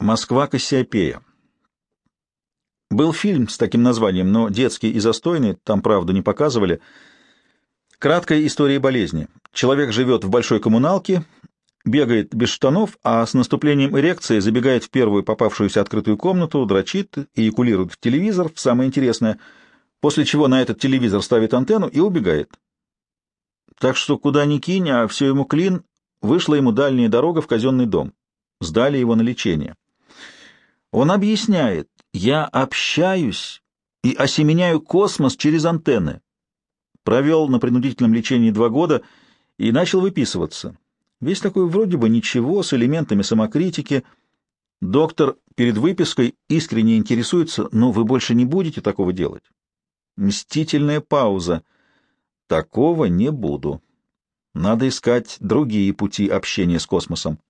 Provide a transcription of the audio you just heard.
Москва, Кассиопея. Был фильм с таким названием, но детский и застойный, там правду не показывали. Краткая история болезни. Человек живет в большой коммуналке, бегает без штанов, а с наступлением эрекции забегает в первую попавшуюся открытую комнату, дрочит и экулирует в телевизор, в самое интересное, после чего на этот телевизор ставит антенну и убегает. Так что куда ни кинь, а все ему клин, вышла ему дальняя дорога в казенный дом. Сдали его на лечение. Он объясняет, я общаюсь и осеменяю космос через антенны. Провел на принудительном лечении два года и начал выписываться. Весь такой вроде бы ничего, с элементами самокритики. Доктор перед выпиской искренне интересуется, но вы больше не будете такого делать. Мстительная пауза. Такого не буду. Надо искать другие пути общения с космосом.